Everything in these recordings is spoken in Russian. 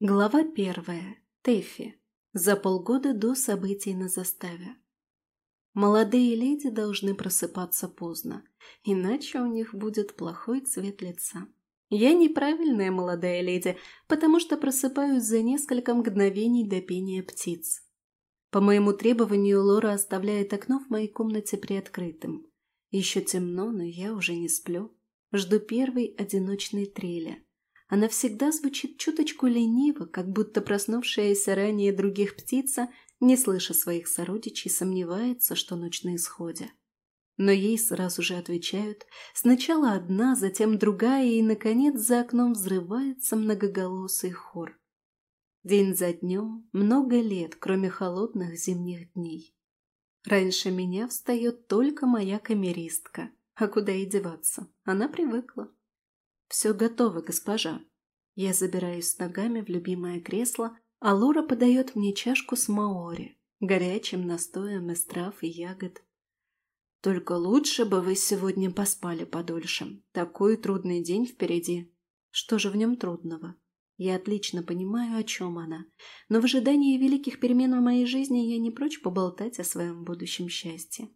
Глава первая. Тэффи. За полгода до событий на заставе. Молодые леди должны просыпаться поздно, иначе у них будет плохой цвет лица. Я неправильная молодая леди, потому что просыпаюсь за несколько мгновений до пения птиц. По моему требованию Лора оставляет окно в моей комнате приоткрытым. Еще темно, но я уже не сплю. Жду первой одиночной трели – она всегда звучит чуточку лениво, как будто проснувшаяся ранее других птица, не слыша своих сородичей, сомневается, что ночь на исходе. Но ей сразу же отвечают, сначала одна, затем другая, и, наконец, за окном взрывается многоголосый хор. День за днем, много лет, кроме холодных зимних дней. Раньше меня встает только моя камеристка, а куда и деваться, она привыкла. «Все готово, госпожа». Я забираюсь с ногами в любимое кресло, а Лора подает мне чашку с маори, горячим настоем из трав и ягод. «Только лучше бы вы сегодня поспали подольше. Такой трудный день впереди. Что же в нем трудного?» Я отлично понимаю, о чем она, но в ожидании великих перемен в моей жизни я не прочь поболтать о своем будущем счастье.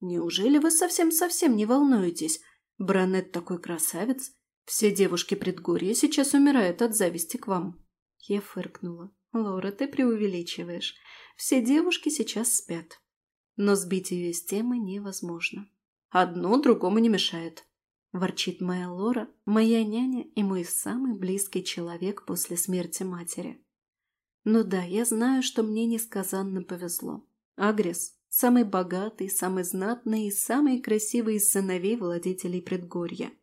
«Неужели вы совсем-совсем не волнуетесь? Бранет такой красавец, все девушки предгорья сейчас умирают от зависти к вам. Я фыркнула. Лора, ты преувеличиваешь. Все девушки сейчас спят. Но сбить ее из темы невозможно. Одно другому не мешает. Ворчит моя Лора, моя няня и мой самый близкий человек после смерти матери. Ну да, я знаю, что мне несказанно повезло. Агрес – самый богатый, самый знатный и самый красивый из сыновей владетелей предгорья –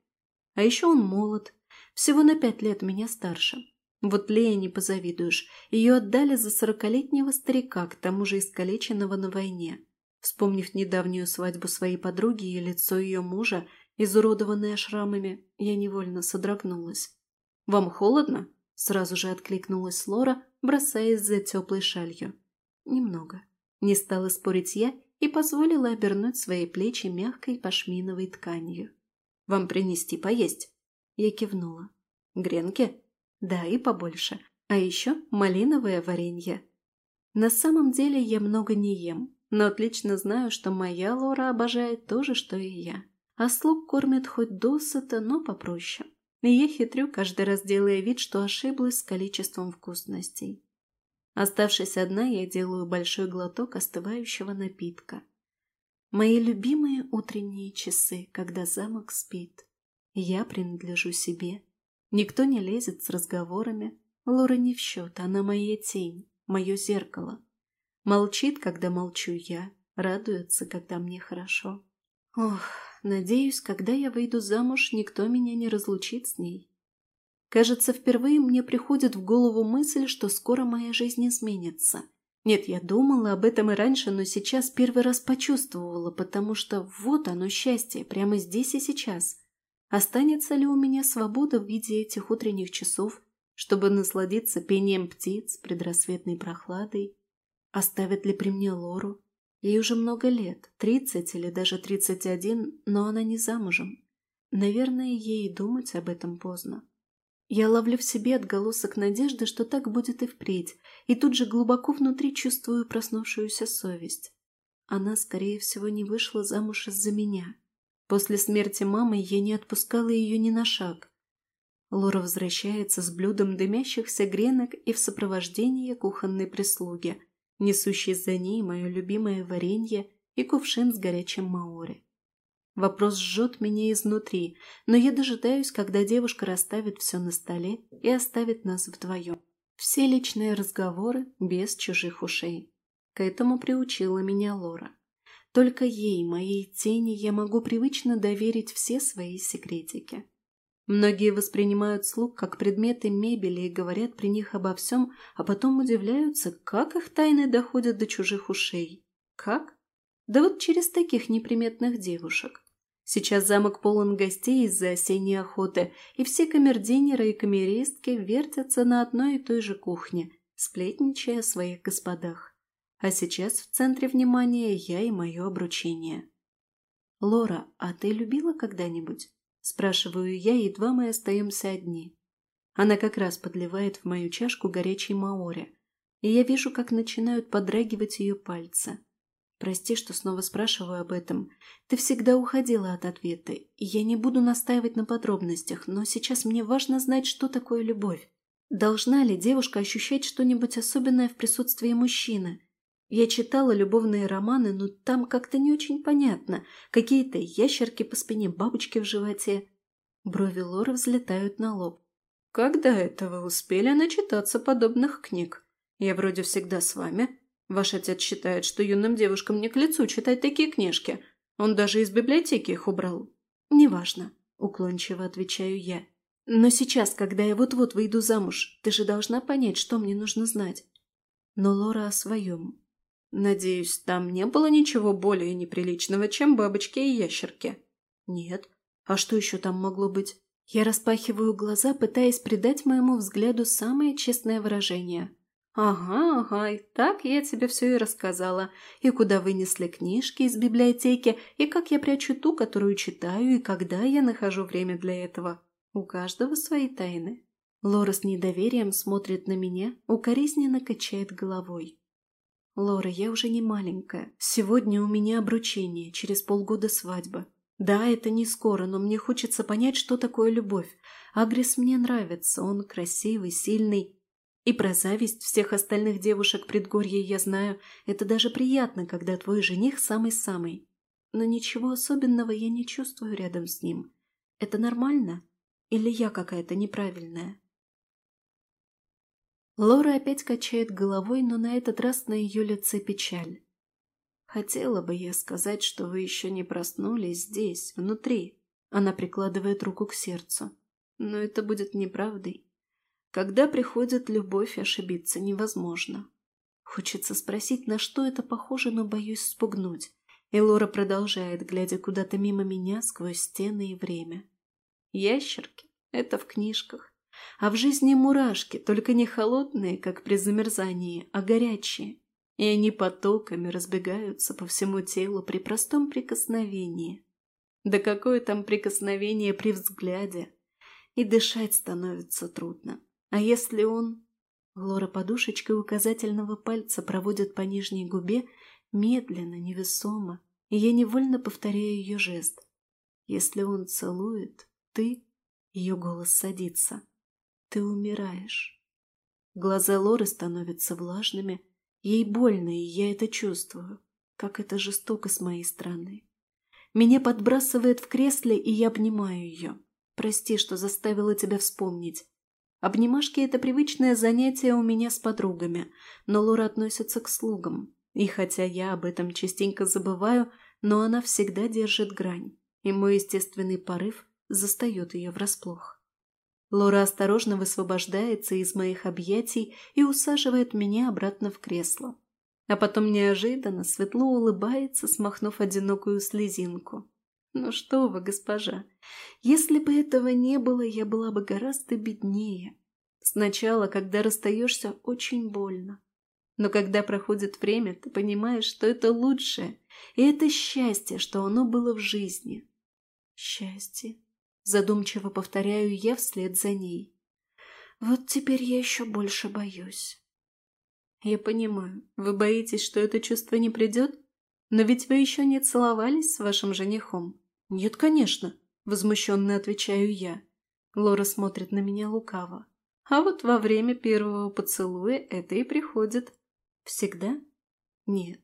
а еще он молод, всего на пять лет меня старше. Вот Лея не позавидуешь, ее отдали за сорокалетнего старика, к тому же искалеченного на войне. Вспомнив недавнюю свадьбу своей подруги и лицо ее мужа, изуродованное шрамами, я невольно содрогнулась. «Вам холодно?» – сразу же откликнулась Лора, бросаясь за теплой шалью. «Немного». Не стала спорить я и позволила обернуть свои плечи мягкой пашминовой тканью. Вам принести поесть?» Я кивнула. «Гренки?» «Да, и побольше. А еще малиновое варенье». На самом деле я много не ем, но отлично знаю, что моя Лора обожает то же, что и я. А слуг кормят хоть досыта, но попроще. И я хитрю, каждый раз делая вид, что ошиблась с количеством вкусностей. Оставшись одна, я делаю большой глоток остывающего напитка. Мои любимые утренние часы, когда замок спит. Я принадлежу себе. Никто не лезет с разговорами. Лора не в счет, она моя тень, мое зеркало. Молчит, когда молчу я, радуется, когда мне хорошо. Ох, надеюсь, когда я выйду замуж, никто меня не разлучит с ней. Кажется, впервые мне приходит в голову мысль, что скоро моя жизнь изменится – нет, я думала об этом и раньше, но сейчас первый раз почувствовала, потому что вот оно счастье, прямо здесь и сейчас. Останется ли у меня свобода в виде этих утренних часов, чтобы насладиться пением птиц, предрассветной прохладой? Оставят ли при мне Лору? Ей уже много лет, тридцать или даже тридцать один, но она не замужем. Наверное, ей думать об этом поздно. Я ловлю в себе отголосок надежды, что так будет и впредь, и тут же глубоко внутри чувствую проснувшуюся совесть. Она, скорее всего, не вышла замуж из-за меня. После смерти мамы я не отпускала ее ни на шаг. Лора возвращается с блюдом дымящихся гренок и в сопровождении кухонной прислуги, несущей за ней мое любимое варенье и кувшин с горячим маори. Вопрос жжет меня изнутри, но я дожидаюсь, когда девушка расставит все на столе и оставит нас вдвоем. Все личные разговоры без чужих ушей. К этому приучила меня Лора. Только ей, моей тени, я могу привычно доверить все свои секретики. Многие воспринимают слуг как предметы мебели и говорят при них обо всем, а потом удивляются, как их тайны доходят до чужих ушей. Как? Да вот через таких неприметных девушек. Сейчас замок полон гостей из-за осенней охоты, и все камердинеры и камеристки вертятся на одной и той же кухне, сплетничая о своих господах. А сейчас в центре внимания я и мое обручение. «Лора, а ты любила когда-нибудь?» – спрашиваю я, едва мы остаемся одни. Она как раз подливает в мою чашку горячий маори, и я вижу, как начинают подрагивать ее пальцы. Прости, что снова спрашиваю об этом. Ты всегда уходила от ответа, и я не буду настаивать на подробностях, но сейчас мне важно знать, что такое любовь. Должна ли девушка ощущать что-нибудь особенное в присутствии мужчины? Я читала любовные романы, но там как-то не очень понятно. Какие-то ящерки по спине, бабочки в животе. Брови Лоры взлетают на лоб. «Когда это вы успели начитаться подобных книг? Я вроде всегда с вами. Ваш отец считает, что юным девушкам не к лицу читать такие книжки. Он даже из библиотеки их убрал». «Неважно», – уклончиво отвечаю я. «Но сейчас, когда я вот-вот выйду замуж, ты же должна понять, что мне нужно знать». Но Лора о своем. «Надеюсь, там не было ничего более неприличного, чем бабочки и ящерки?» «Нет. А что еще там могло быть?» Я распахиваю глаза, пытаясь придать моему взгляду самое честное выражение. «Ага, ага, и так я тебе все и рассказала. И куда вынесли книжки из библиотеки, и как я прячу ту, которую читаю, и когда я нахожу время для этого. У каждого свои тайны». Лора с недоверием смотрит на меня, укоризненно качает головой. «Лора, я уже не маленькая. Сегодня у меня обручение, через полгода свадьба. Да, это не скоро, но мне хочется понять, что такое любовь. Агрис мне нравится, он красивый, сильный. И про зависть всех остальных девушек предгорья я знаю. Это даже приятно, когда твой жених самый-самый. Но ничего особенного я не чувствую рядом с ним. Это нормально? Или я какая-то неправильная? Лора опять качает головой, но на этот раз на ее лице печаль. Хотела бы я сказать, что вы еще не проснулись здесь, внутри. Она прикладывает руку к сердцу. Но это будет неправдой. Когда приходит любовь, ошибиться невозможно. Хочется спросить, на что это похоже, но боюсь спугнуть. И Лора продолжает, глядя куда-то мимо меня сквозь стены и время. Ящерки — это в книжках. А в жизни мурашки, только не холодные, как при замерзании, а горячие и они потоками разбегаются по всему телу при простом прикосновении. Да какое там прикосновение при взгляде! И дышать становится трудно. А если он... Лора подушечкой указательного пальца проводит по нижней губе медленно, невесомо, и я невольно повторяю ее жест. Если он целует, ты... Ее голос садится. Ты умираешь. Глаза Лоры становятся влажными, Ей больно, и я это чувствую. Как это жестоко с моей стороны. Меня подбрасывает в кресле, и я обнимаю ее. Прости, что заставила тебя вспомнить. Обнимашки – это привычное занятие у меня с подругами, но Лора относится к слугам. И хотя я об этом частенько забываю, но она всегда держит грань, и мой естественный порыв застает ее врасплох. Лора осторожно высвобождается из моих объятий и усаживает меня обратно в кресло. А потом неожиданно светло улыбается, смахнув одинокую слезинку. «Ну что вы, госпожа, если бы этого не было, я была бы гораздо беднее. Сначала, когда расстаешься, очень больно. Но когда проходит время, ты понимаешь, что это лучшее, и это счастье, что оно было в жизни. Счастье. Задумчиво повторяю я вслед за ней. Вот теперь я еще больше боюсь. Я понимаю, вы боитесь, что это чувство не придет? Но ведь вы еще не целовались с вашим женихом. Нет, конечно, возмущенно отвечаю я. Лора смотрит на меня лукаво. А вот во время первого поцелуя это и приходит. Всегда? Нет.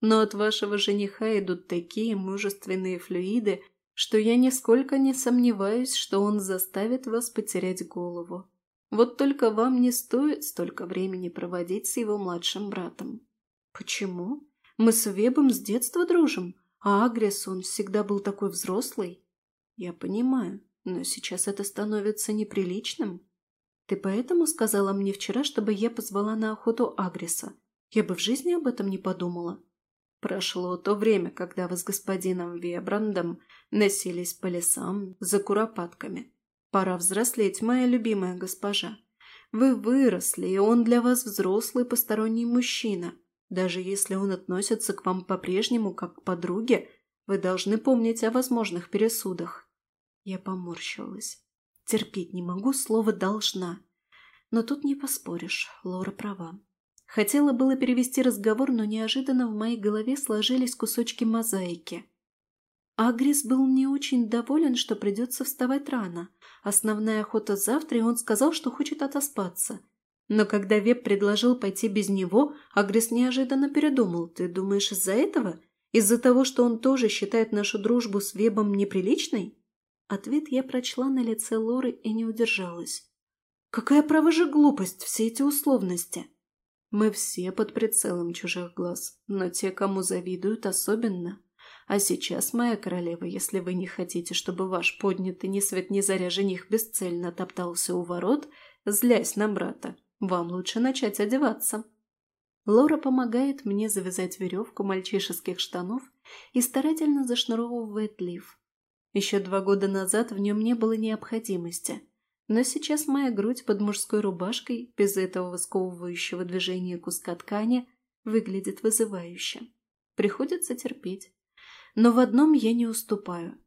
Но от вашего жениха идут такие мужественные флюиды, что я нисколько не сомневаюсь, что он заставит вас потерять голову. Вот только вам не стоит столько времени проводить с его младшим братом. Почему? Мы с Вебом с детства дружим, а Агрес он всегда был такой взрослый. Я понимаю, но сейчас это становится неприличным. Ты поэтому сказала мне вчера, чтобы я позвала на охоту Агреса? Я бы в жизни об этом не подумала. Прошло то время, когда вы с господином Вебрандом носились по лесам за куропатками. Пора взрослеть, моя любимая госпожа. Вы выросли, и он для вас взрослый посторонний мужчина. Даже если он относится к вам по-прежнему как к подруге, вы должны помнить о возможных пересудах. Я поморщилась. Терпеть не могу слово «должна». Но тут не поспоришь, Лора права. Хотела было перевести разговор, но неожиданно в моей голове сложились кусочки мозаики. Агрис был не очень доволен, что придется вставать рано. Основная охота завтра, и он сказал, что хочет отоспаться. Но когда Веб предложил пойти без него, Агрис неожиданно передумал. «Ты думаешь, из-за этого? Из-за того, что он тоже считает нашу дружбу с Вебом неприличной?» Ответ я прочла на лице Лоры и не удержалась. «Какая право же глупость, все эти условности!» Мы все под прицелом чужих глаз, но те, кому завидуют, особенно. А сейчас, моя королева, если вы не хотите, чтобы ваш поднятый ни свет ни заря жених бесцельно топтался у ворот, злясь на брата, вам лучше начать одеваться. Лора помогает мне завязать веревку мальчишеских штанов и старательно зашнуровывает лиф. Еще два года назад в нем не было необходимости – но сейчас моя грудь под мужской рубашкой, без этого сковывающего движения куска ткани, выглядит вызывающе. Приходится терпеть. Но в одном я не уступаю.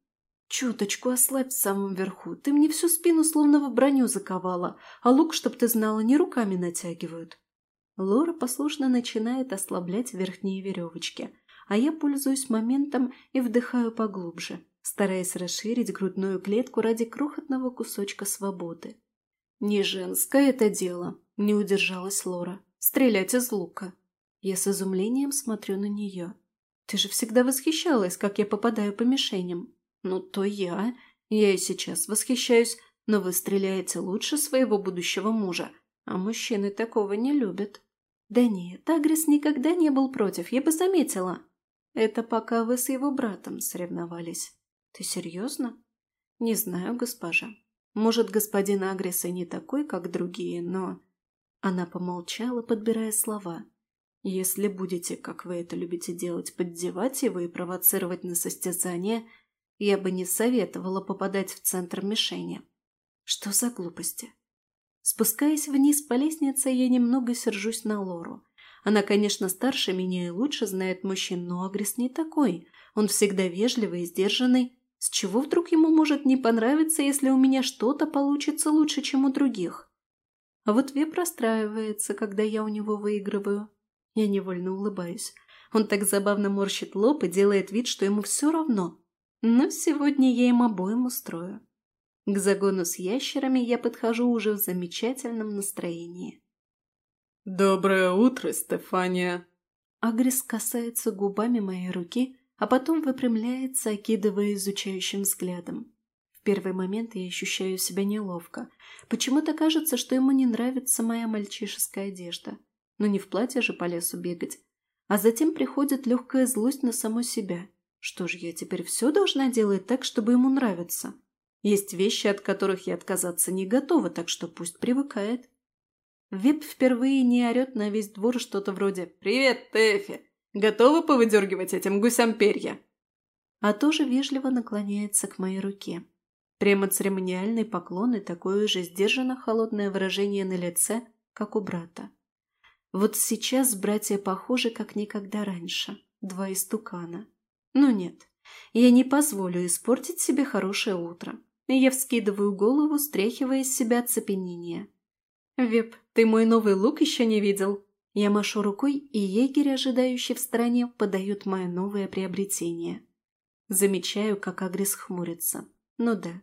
Чуточку ослабь в самом верху. Ты мне всю спину словно в броню заковала, а лук, чтоб ты знала, не руками натягивают. Лора послушно начинает ослаблять верхние веревочки, а я пользуюсь моментом и вдыхаю поглубже стараясь расширить грудную клетку ради крохотного кусочка свободы. «Не женское это дело», – не удержалась Лора. «Стрелять из лука». Я с изумлением смотрю на нее. «Ты же всегда восхищалась, как я попадаю по мишеням». «Ну, то я. Я и сейчас восхищаюсь, но вы стреляете лучше своего будущего мужа, а мужчины такого не любят». «Да нет, Агрис никогда не был против, я бы заметила». «Это пока вы с его братом соревновались». «Ты серьезно?» «Не знаю, госпожа. Может, господин Агрис и не такой, как другие, но...» Она помолчала, подбирая слова. «Если будете, как вы это любите делать, поддевать его и провоцировать на состязание, я бы не советовала попадать в центр мишени». «Что за глупости?» Спускаясь вниз по лестнице, я немного сержусь на Лору. Она, конечно, старше меня и лучше знает мужчин, но Агрис не такой. Он всегда вежливый и сдержанный, с чего вдруг ему может не понравиться, если у меня что-то получится лучше, чем у других? А вот Ве простраивается, когда я у него выигрываю. Я невольно улыбаюсь. Он так забавно морщит лоб и делает вид, что ему все равно. Но сегодня я им обоим устрою. К загону с ящерами я подхожу уже в замечательном настроении. «Доброе утро, Стефания!» Агрис касается губами моей руки, а потом выпрямляется, окидывая изучающим взглядом. В первый момент я ощущаю себя неловко. Почему-то кажется, что ему не нравится моя мальчишеская одежда. Но не в платье же по лесу бегать. А затем приходит легкая злость на саму себя. Что ж, я теперь все должна делать так, чтобы ему нравиться? Есть вещи, от которых я отказаться не готова, так что пусть привыкает. Вип впервые не орет на весь двор что-то вроде «Привет, Тэфи!» Готовы повыдергивать этим гусям перья?» А тоже вежливо наклоняется к моей руке. Прямо церемониальный поклон и такое же сдержанно холодное выражение на лице, как у брата. Вот сейчас братья похожи, как никогда раньше. Два истукана. Но нет, я не позволю испортить себе хорошее утро. Я вскидываю голову, стряхивая из себя оцепенение. «Веп, ты мой новый лук еще не видел?» Я машу рукой, и егерь, ожидающий в стороне, подают мое новое приобретение. Замечаю, как Агрис хмурится. Ну да,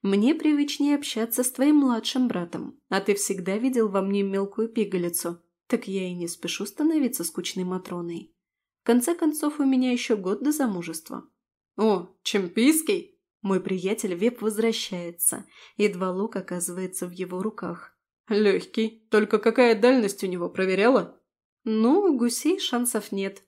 мне привычнее общаться с твоим младшим братом, а ты всегда видел во мне мелкую пигалицу, так я и не спешу становиться скучной Матроной. В конце концов, у меня еще год до замужества. О, чемпийский! Мой приятель Веб возвращается, едва лук оказывается в его руках. «Легкий. Только какая дальность у него, проверяла?» «Ну, гусей шансов нет.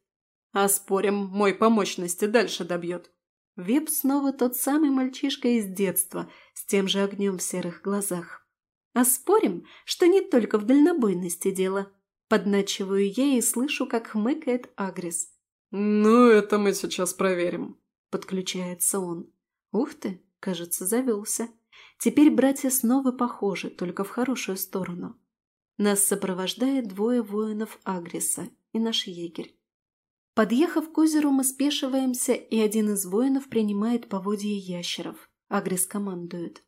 А спорим, мой по мощности дальше добьет». Веб снова тот самый мальчишка из детства, с тем же огнем в серых глазах. «А спорим, что не только в дальнобойности дело?» Подначиваю я и слышу, как хмыкает Агрис. «Ну, это мы сейчас проверим», — подключается он. «Ух ты, кажется, завелся». Теперь братья снова похожи, только в хорошую сторону. Нас сопровождает двое воинов Агриса и наш егерь. Подъехав к озеру, мы спешиваемся, и один из воинов принимает поводья ящеров. Агрис командует.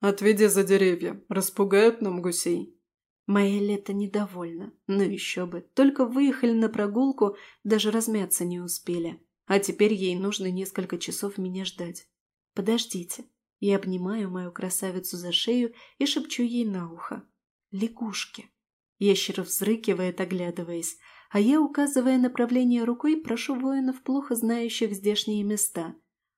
Отведи за деревья, распугают нам гусей». Моя лето недовольна. Ну еще бы. Только выехали на прогулку, даже размяться не успели. А теперь ей нужно несколько часов меня ждать. Подождите. Я обнимаю мою красавицу за шею и шепчу ей на ухо. Лягушки. Ящер взрыкивает, оглядываясь, а я, указывая направление рукой, прошу воинов, плохо знающих здешние места.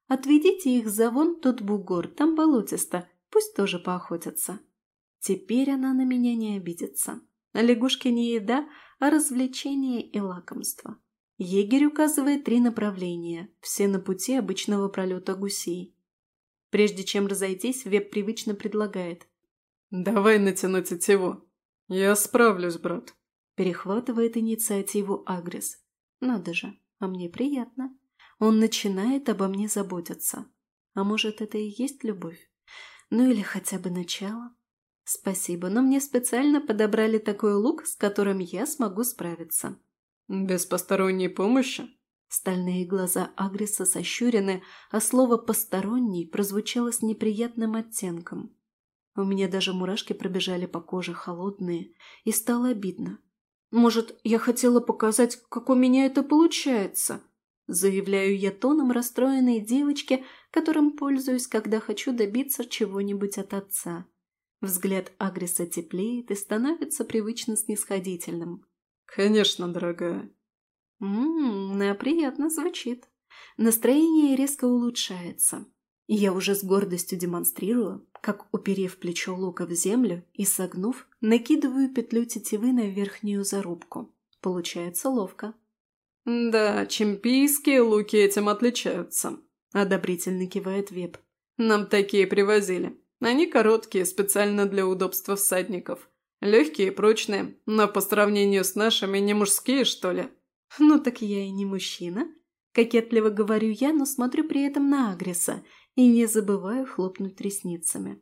Отведите их за вон тот бугор, там болотисто, пусть тоже поохотятся. Теперь она на меня не обидится. Лягушки не еда, а развлечение и лакомство. Егерь указывает три направления, все на пути обычного пролета гусей. Прежде чем разойтись, Веб привычно предлагает. «Давай натянуть тетиву. Я справлюсь, брат». Перехватывает инициативу Агрис. Надо же, а мне приятно. Он начинает обо мне заботиться. А может, это и есть любовь? Ну или хотя бы начало? «Спасибо, но мне специально подобрали такой лук, с которым я смогу справиться». «Без посторонней помощи?» Стальные глаза Агриса сощурены, а слово «посторонний» прозвучало с неприятным оттенком. У меня даже мурашки пробежали по коже холодные, и стало обидно. «Может, я хотела показать, как у меня это получается?» Заявляю я тоном расстроенной девочки, которым пользуюсь, когда хочу добиться чего-нибудь от отца. Взгляд Агриса теплеет и становится привычно снисходительным. «Конечно, дорогая». «Ммм, приятно звучит. Настроение резко улучшается. Я уже с гордостью демонстрирую, как, уперев плечо лука в землю и согнув, накидываю петлю тетивы на верхнюю зарубку. Получается ловко. «Да, чемпийские луки этим отличаются», – одобрительно кивает Веб. «Нам такие привозили. Они короткие, специально для удобства всадников. Легкие и прочные, но по сравнению с нашими не мужские, что ли? Ну так я и не мужчина. Кокетливо говорю я, но смотрю при этом на Агриса и не забываю хлопнуть ресницами.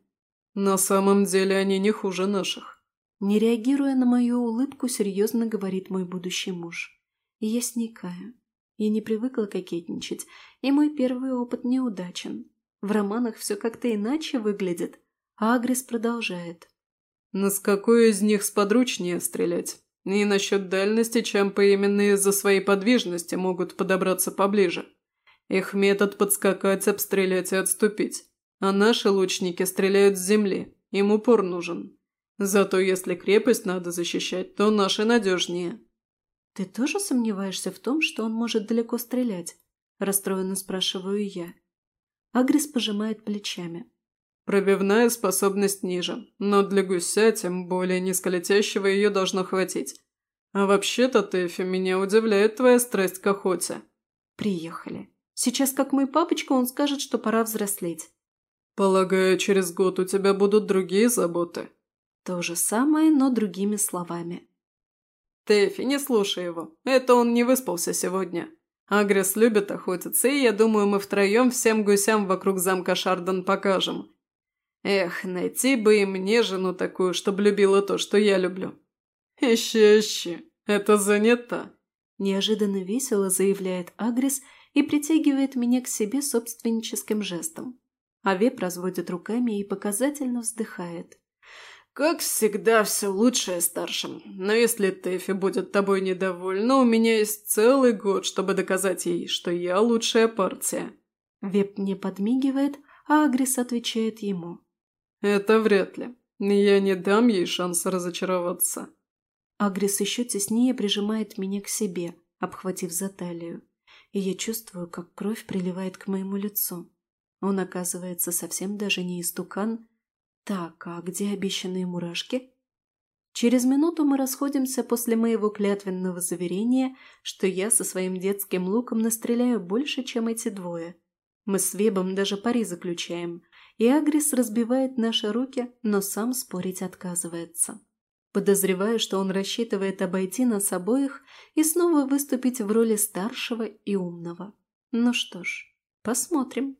На самом деле они не хуже наших. Не реагируя на мою улыбку, серьезно говорит мой будущий муж. И я сникаю. Я не привыкла кокетничать, и мой первый опыт неудачен. В романах все как-то иначе выглядит. А Агрис продолжает. «Но с какой из них сподручнее стрелять? И насчет дальности чампы именно из-за своей подвижности могут подобраться поближе. Их метод подскакать, обстрелять и отступить. А наши лучники стреляют с земли, им упор нужен. Зато если крепость надо защищать, то наши надежнее». «Ты тоже сомневаешься в том, что он может далеко стрелять?» – расстроенно спрашиваю я. Агрис пожимает плечами. Пробивная способность ниже, но для гуся, тем более низколетящего, ее должно хватить. А вообще-то, Тэфи, меня удивляет твоя страсть к охоте. Приехали. Сейчас, как мой папочка, он скажет, что пора взрослеть. Полагаю, через год у тебя будут другие заботы. То же самое, но другими словами. Тэфи, не слушай его. Это он не выспался сегодня. Агрес любит охотиться, и я думаю, мы втроем всем гусям вокруг замка Шардон покажем. Эх, найти бы и мне жену такую, чтобы любила то, что я люблю. Ищи, ищи, это занято. Неожиданно весело заявляет Агрес и притягивает меня к себе собственническим жестом. Авеп разводит руками и показательно вздыхает. «Как всегда, все лучшее старшим. Но если Тэфи будет тобой недовольна, у меня есть целый год, чтобы доказать ей, что я лучшая партия». Веб мне подмигивает, а Агрис отвечает ему. «Это вряд ли. Я не дам ей шанса разочароваться». Агрис еще теснее прижимает меня к себе, обхватив за талию. И я чувствую, как кровь приливает к моему лицу. Он, оказывается, совсем даже не истукан, так, а где обещанные мурашки? Через минуту мы расходимся после моего клятвенного заверения, что я со своим детским луком настреляю больше, чем эти двое. Мы с Вебом даже пари заключаем, и Агрис разбивает наши руки, но сам спорить отказывается. Подозреваю, что он рассчитывает обойти нас обоих и снова выступить в роли старшего и умного. Ну что ж, посмотрим.